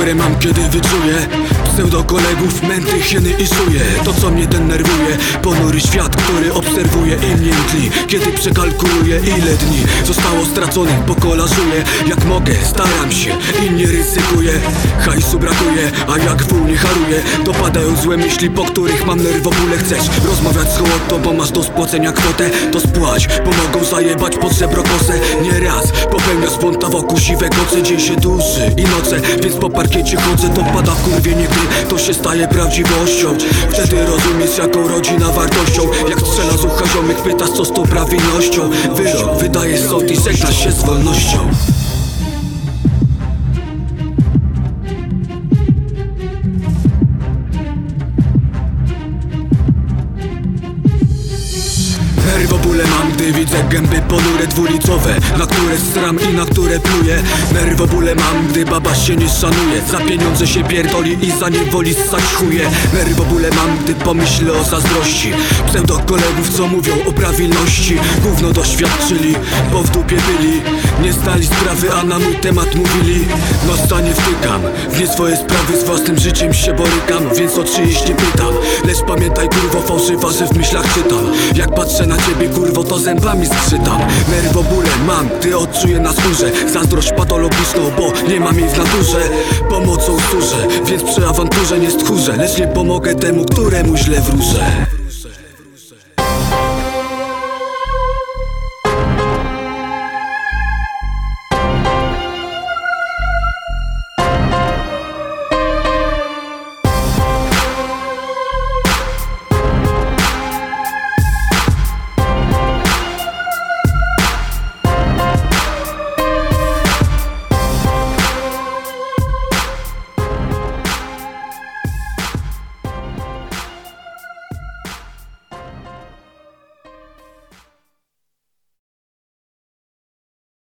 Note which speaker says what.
Speaker 1: bóle mam kiedy wyczuję Pseudo kolegów, męty, hieny i szuje To co mnie denerwuje Ponury świat, który obserwuje i mnie tli. Kiedy przekalkuluję ile dni Zostało straconych, pokolażuję Jak mogę, staram się i nie ryzykuję. Hajsu brakuje, a jak wół nie haruję. Dopadają złe myśli, po których mam nerwobóle Chcesz rozmawiać z hołotą, bo masz do spłacenia kwotę. To spłać, pomogą zajebać pod żebro kosę. Nieraz popełniasz błąd, a wokół siwe koce Dzień się dłuży i noce, więc po parkiecie chodzę To pada kurwienie gry, to się staje prawdziwością. Wtedy rozumiesz jaką rodzina wartością. Jak strzela z ucha ziomych, pytasz co z tą prawilnością Wyrok, wydajesz sąd i żegnasz się z wolnością widzę gęby ponure dwulicowe Na które stram i na które pluję Nerwobóle mam, gdy baba się nie szanuje. Za pieniądze się pierdoli i za niewoli ssać chuje. Nerwobóle mam, gdy pomyślę o zazdrości. Pseudo kolegów, co mówią o prawilności. Gówno doświadczyli, bo w dupie byli. Nie stali sprawy, a na mój temat mówili. No stanie wtykam, w nie swoje sprawy Z własnym życiem się borykam, więc o czyjeś nie pytam. Lecz pamiętaj kurwo fałszywa, że w myślach czytam. Jak patrzę na ciebie kurwo to zębami skrzytam Nerwobóle mam, gdy odczuję na skórze. Zazdrość patologiczną, bo nie mam jej w naturze. Pomocą służę, więc przy awanturze nie stchórzę Lecz nie pomogę temu, któremu źle wróżę